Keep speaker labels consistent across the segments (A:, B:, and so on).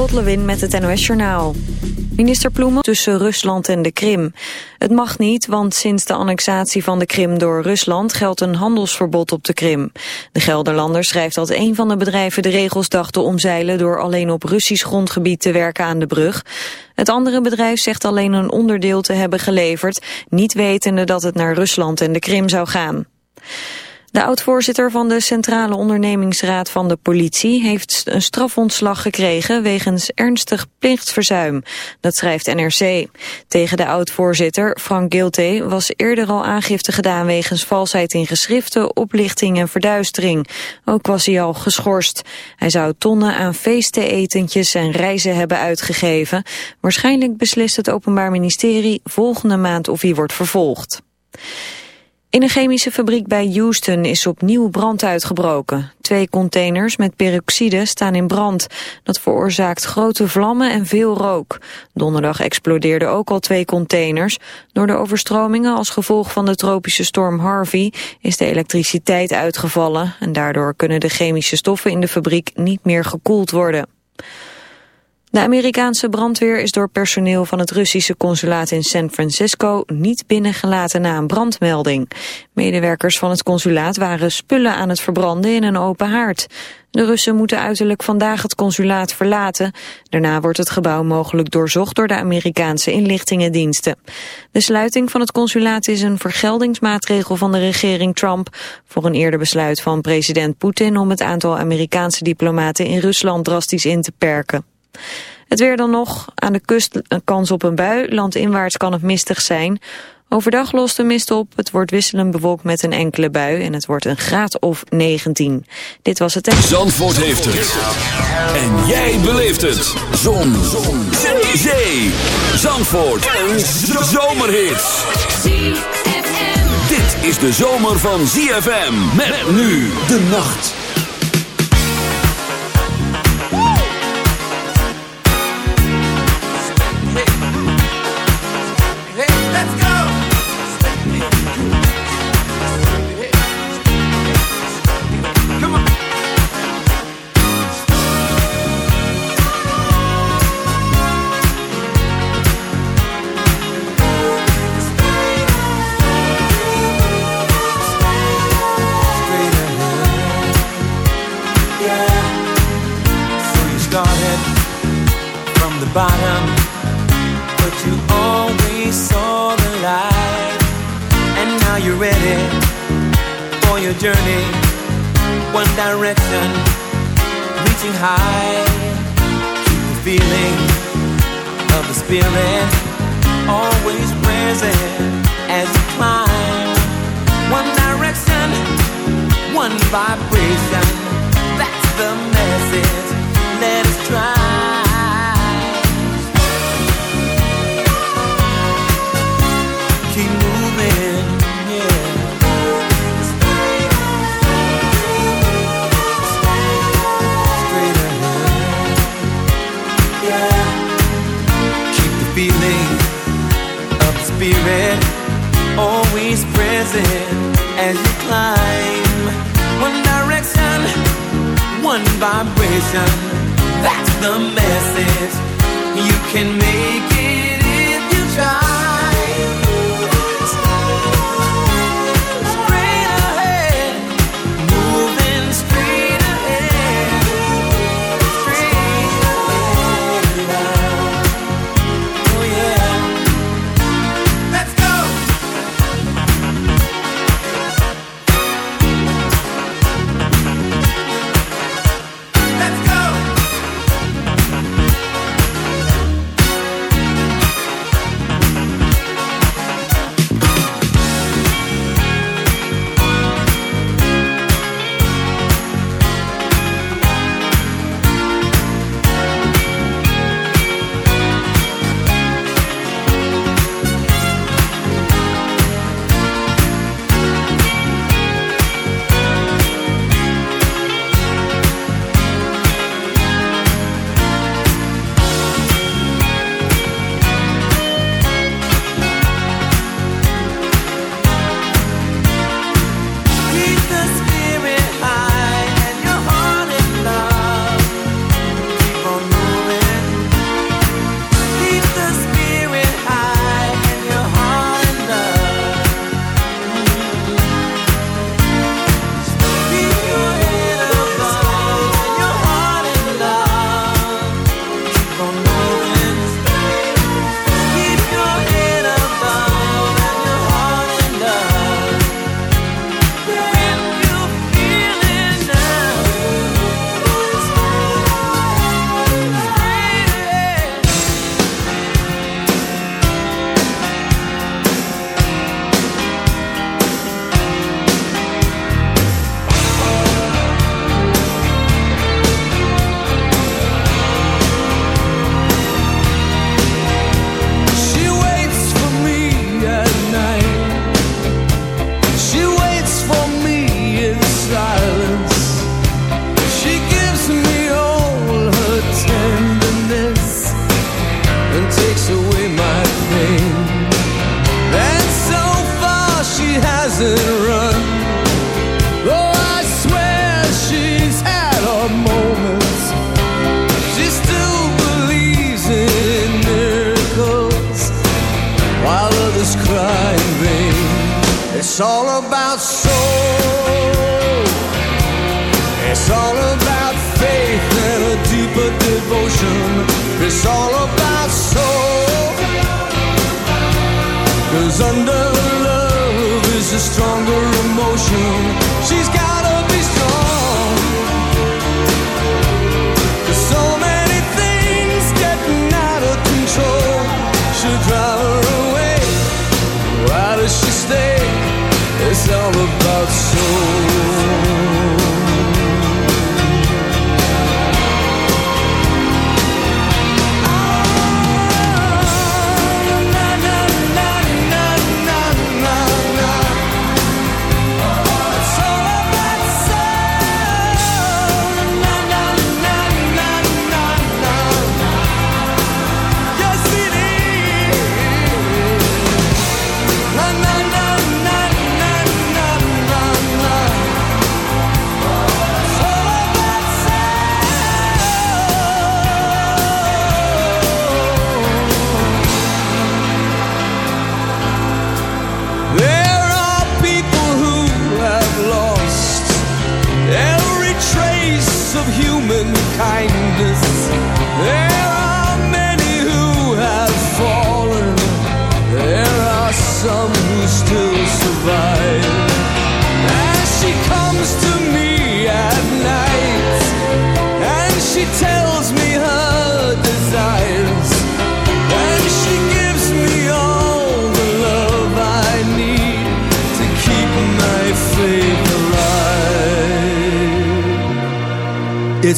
A: Lot met het NOS Journaal. Minister Ploemen tussen Rusland en de Krim. Het mag niet, want sinds de annexatie van de Krim door Rusland geldt een handelsverbod op de Krim. De Gelderlander schrijft dat een van de bedrijven de regels dacht te omzeilen door alleen op Russisch grondgebied te werken aan de brug. Het andere bedrijf zegt alleen een onderdeel te hebben geleverd, niet wetende dat het naar Rusland en de Krim zou gaan. De oud-voorzitter van de Centrale Ondernemingsraad van de politie heeft een strafontslag gekregen wegens ernstig plichtverzuim. Dat schrijft NRC. Tegen de oud-voorzitter, Frank Gilte, was eerder al aangifte gedaan wegens valsheid in geschriften, oplichting en verduistering. Ook was hij al geschorst. Hij zou tonnen aan feesten, etentjes en reizen hebben uitgegeven. Waarschijnlijk beslist het Openbaar Ministerie volgende maand of hij wordt vervolgd. In een chemische fabriek bij Houston is opnieuw brand uitgebroken. Twee containers met peroxide staan in brand. Dat veroorzaakt grote vlammen en veel rook. Donderdag explodeerden ook al twee containers. Door de overstromingen als gevolg van de tropische storm Harvey is de elektriciteit uitgevallen. En daardoor kunnen de chemische stoffen in de fabriek niet meer gekoeld worden. De Amerikaanse brandweer is door personeel van het Russische consulaat in San Francisco niet binnengelaten na een brandmelding. Medewerkers van het consulaat waren spullen aan het verbranden in een open haard. De Russen moeten uiterlijk vandaag het consulaat verlaten. Daarna wordt het gebouw mogelijk doorzocht door de Amerikaanse inlichtingendiensten. De sluiting van het consulaat is een vergeldingsmaatregel van de regering Trump... voor een eerder besluit van president Poetin om het aantal Amerikaanse diplomaten in Rusland drastisch in te perken. Het weer dan nog. Aan de kust een kans op een bui. Landinwaarts kan het mistig zijn. Overdag lost de mist op. Het wordt wisselend bewolkt met een enkele bui. En het wordt een graad of 19. Dit was het...
B: Zandvoort heeft het. En jij beleeft het. Zon. Zon. Zee. Zandvoort. Een zomerhit. Dit is de zomer van ZFM. Met nu de nacht.
C: That's the message. You can make it if you try.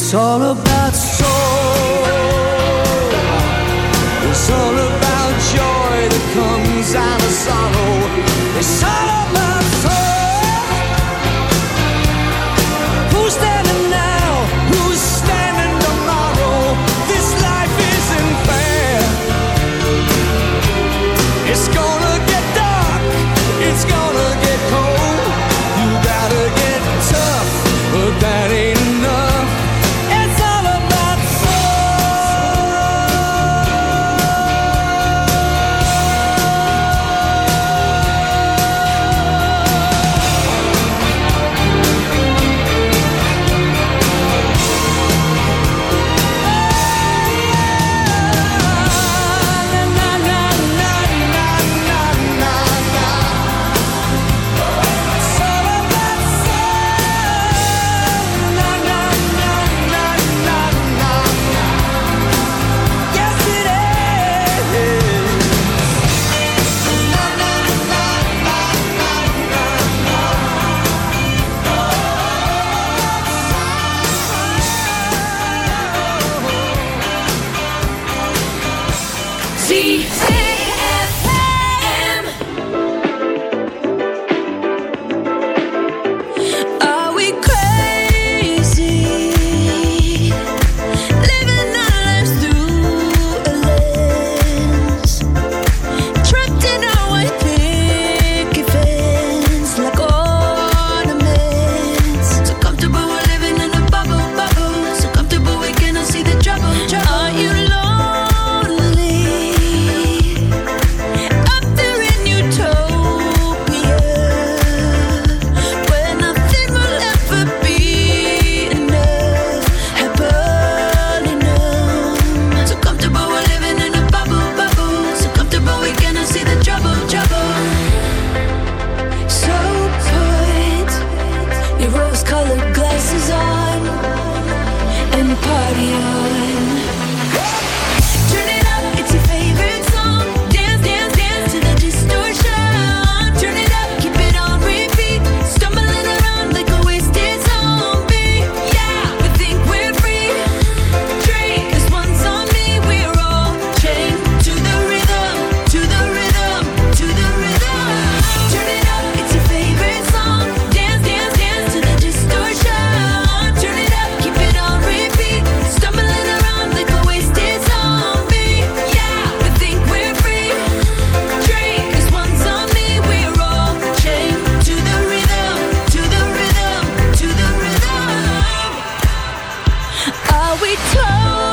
D: It's all about
E: we tone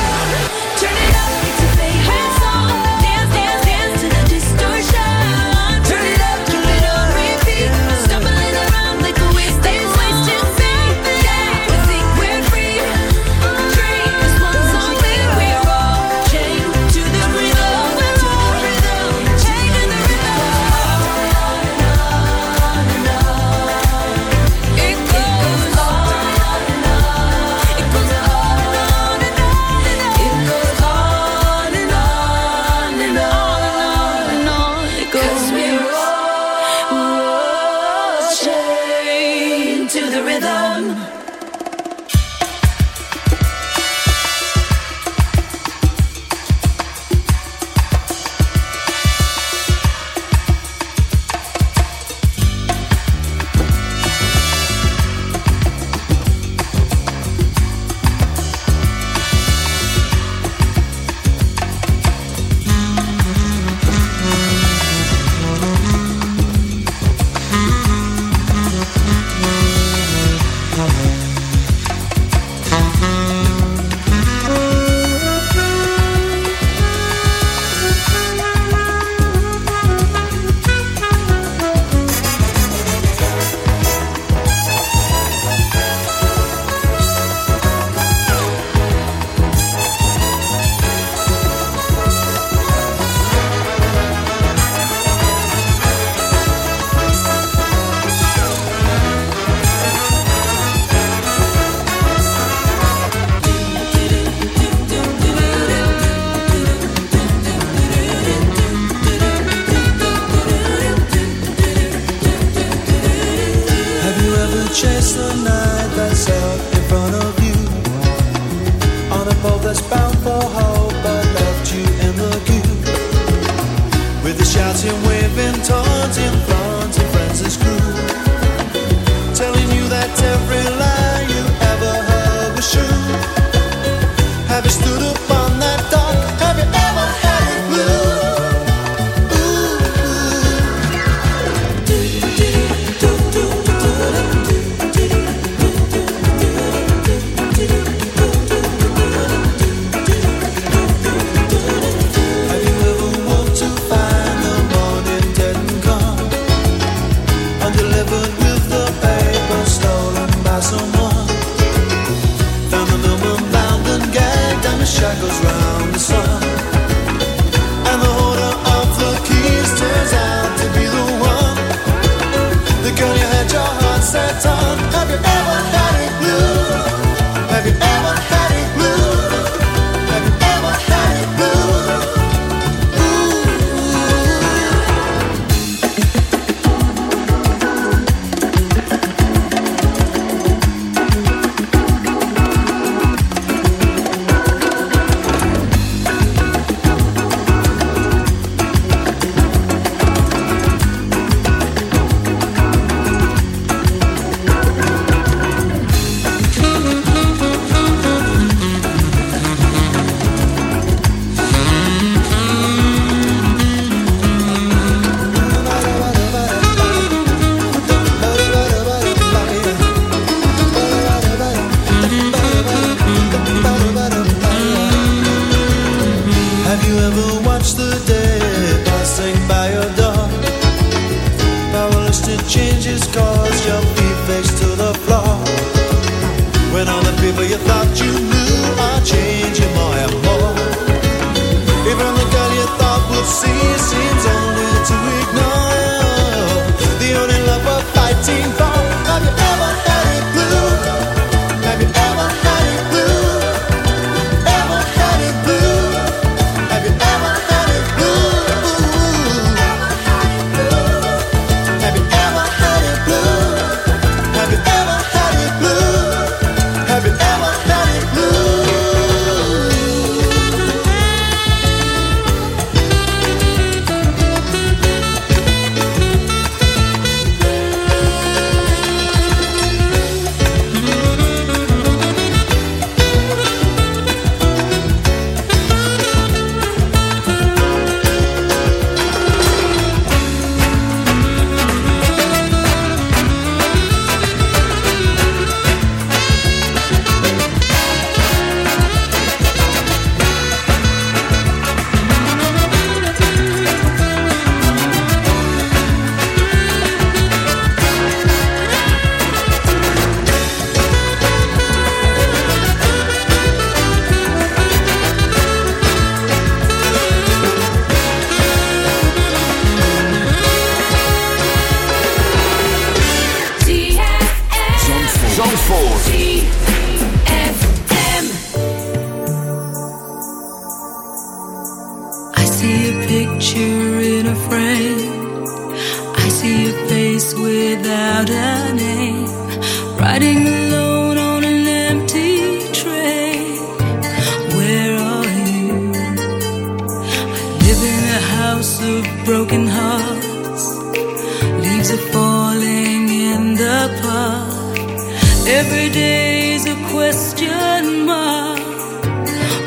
D: Every day's a
E: question mark.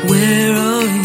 E: Where are you?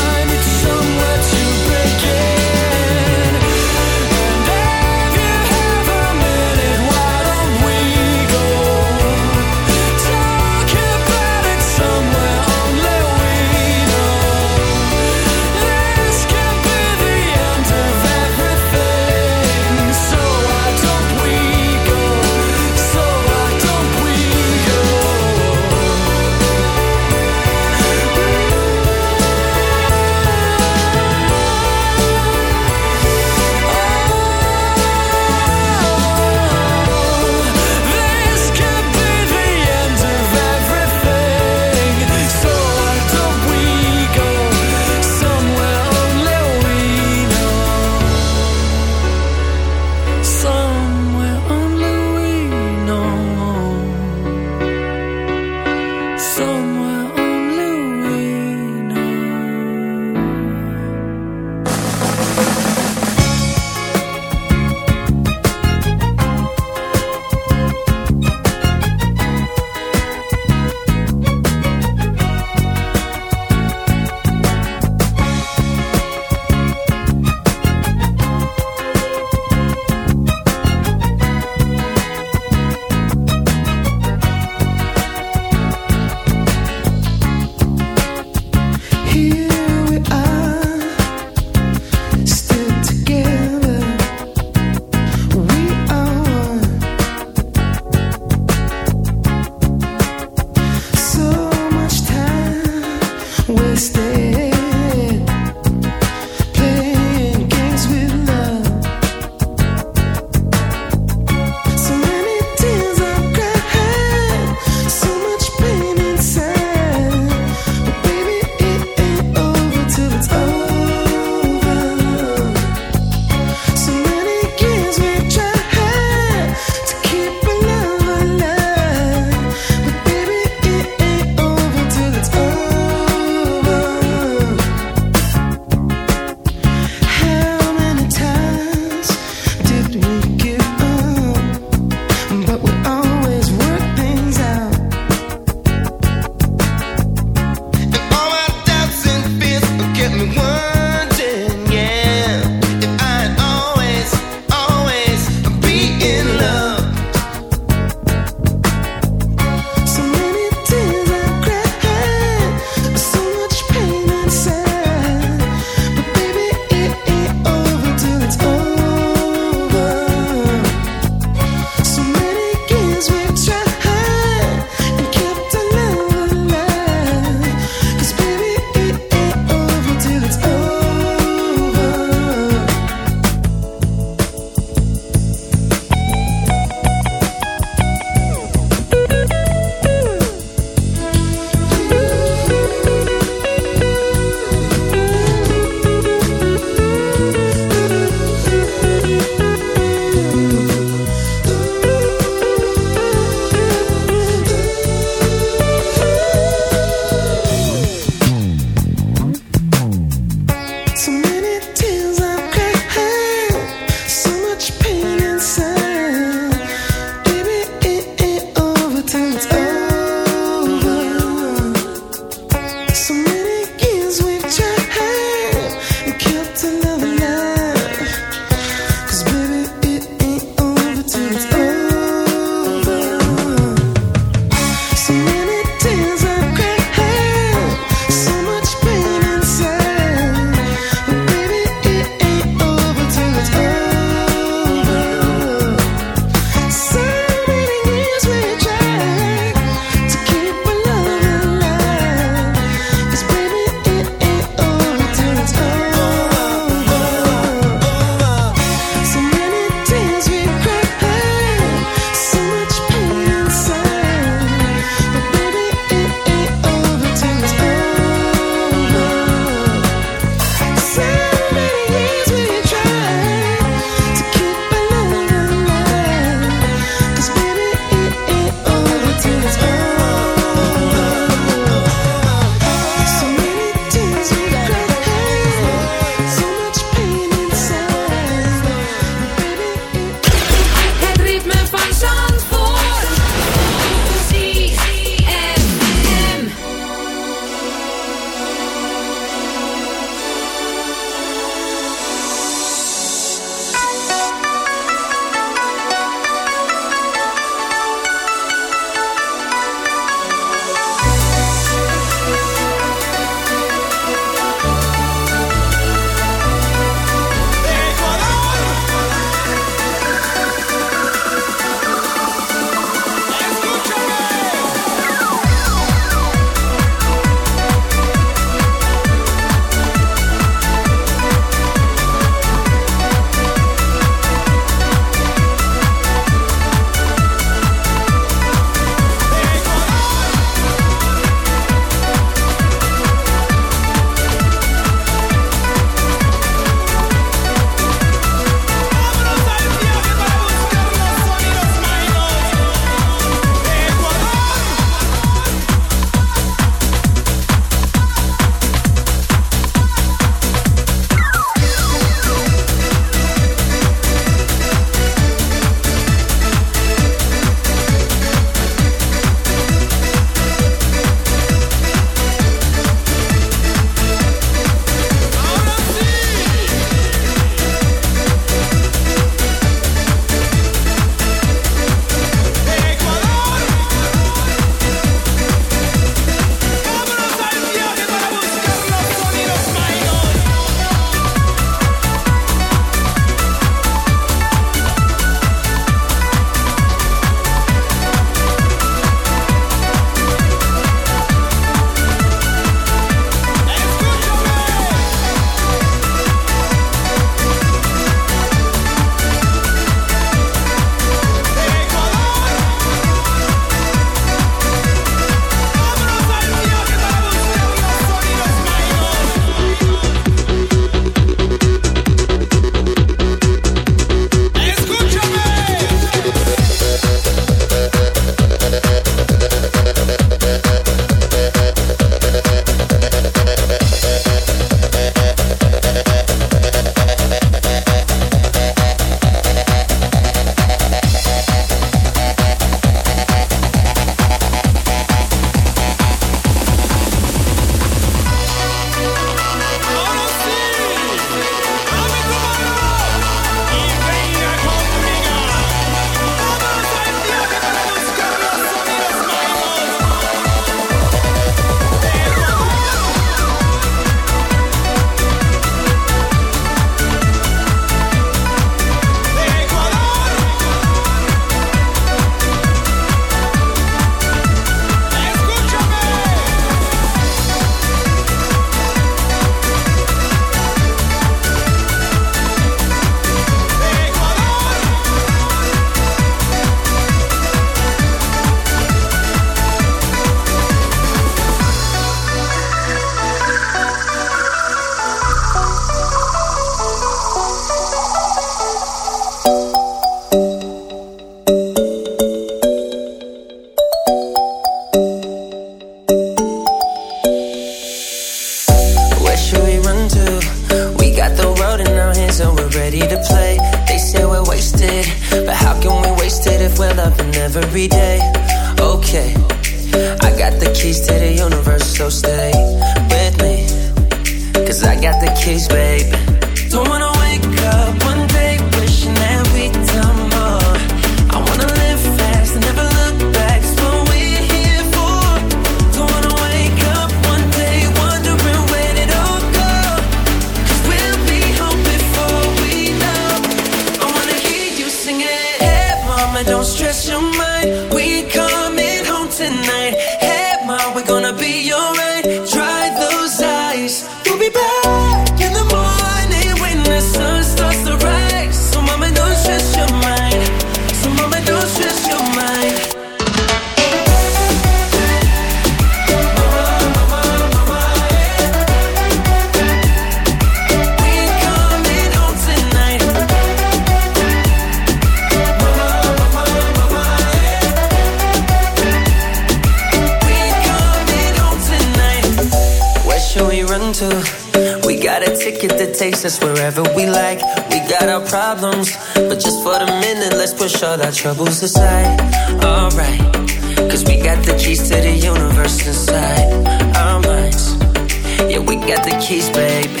B: keys, baby.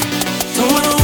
B: Don't wanna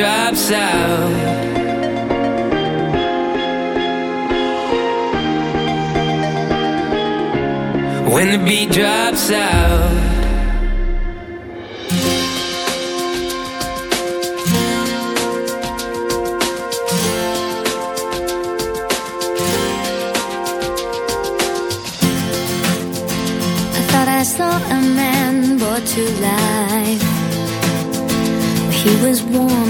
F: drops out When the beat drops out
E: I saw a man brought to life. He was warm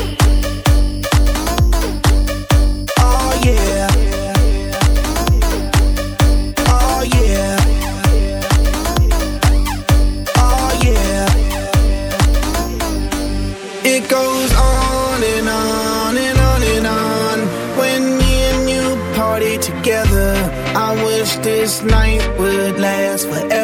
G: This night would last forever.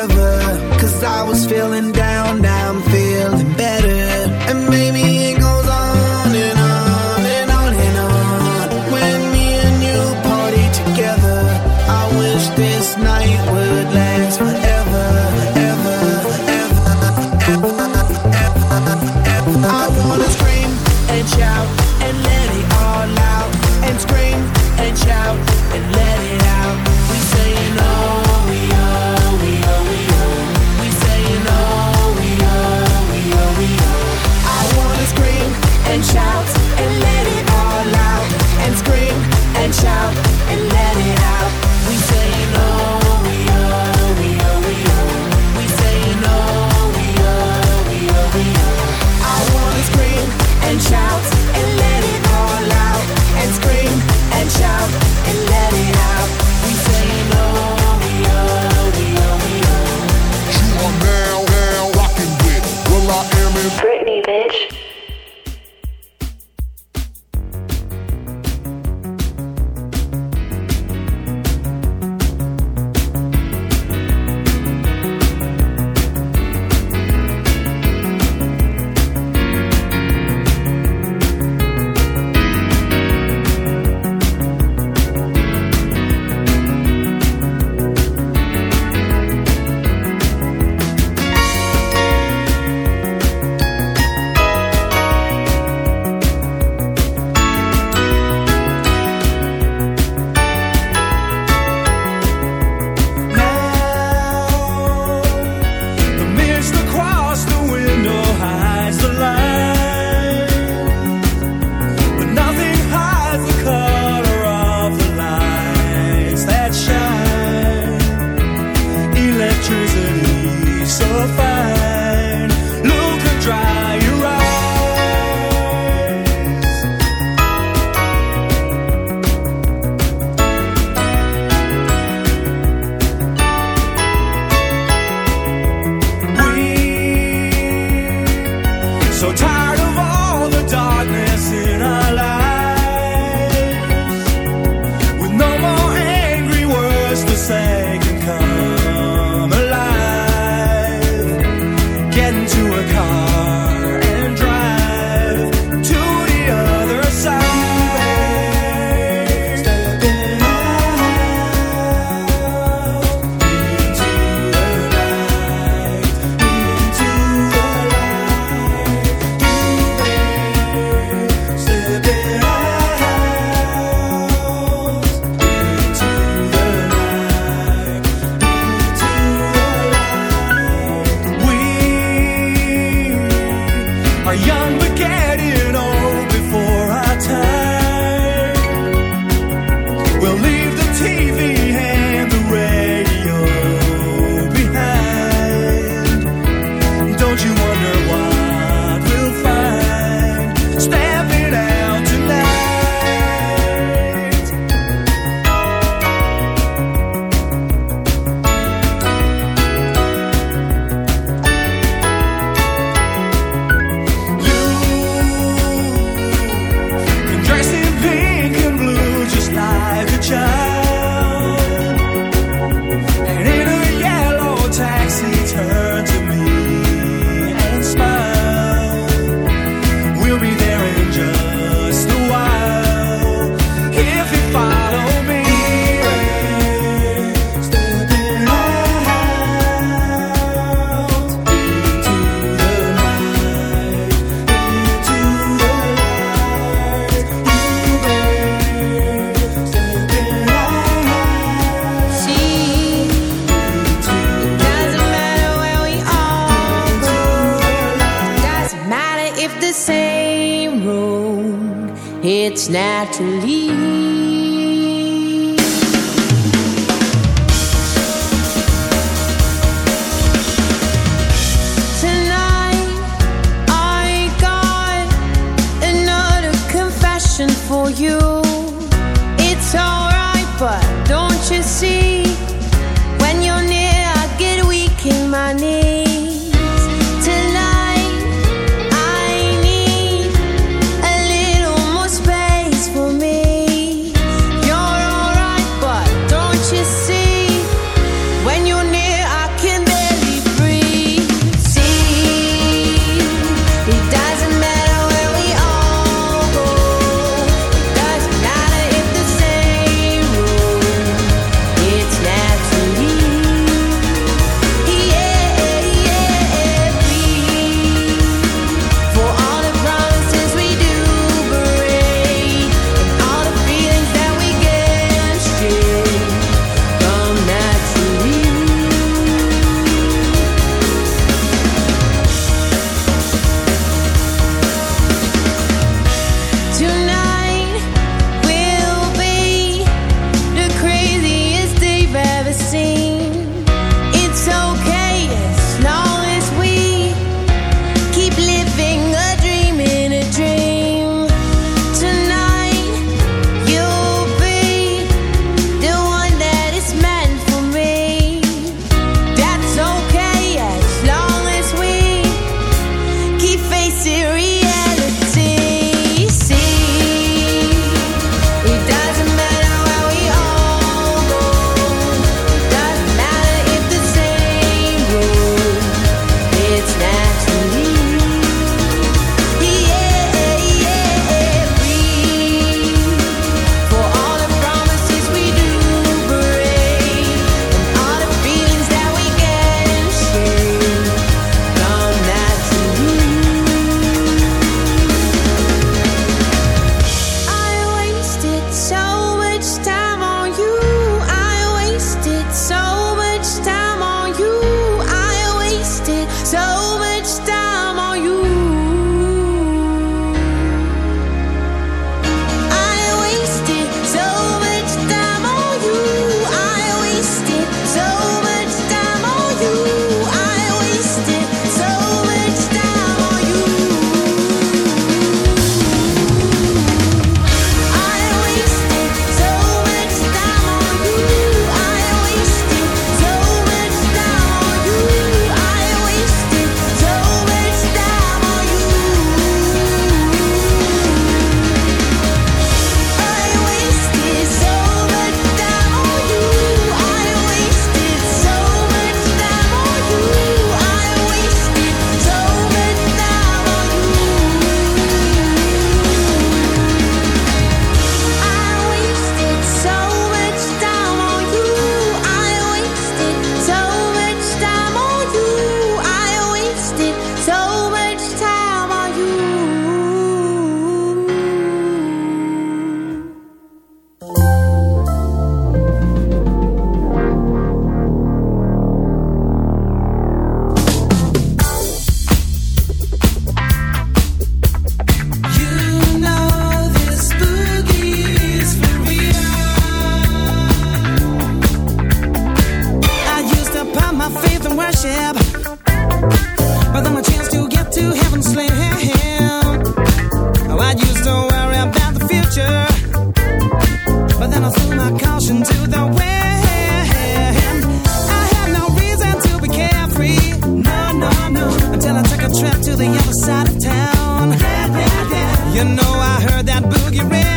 H: trip to the other side of town. Yeah, yeah, yeah. You know I heard that
F: boogie ring.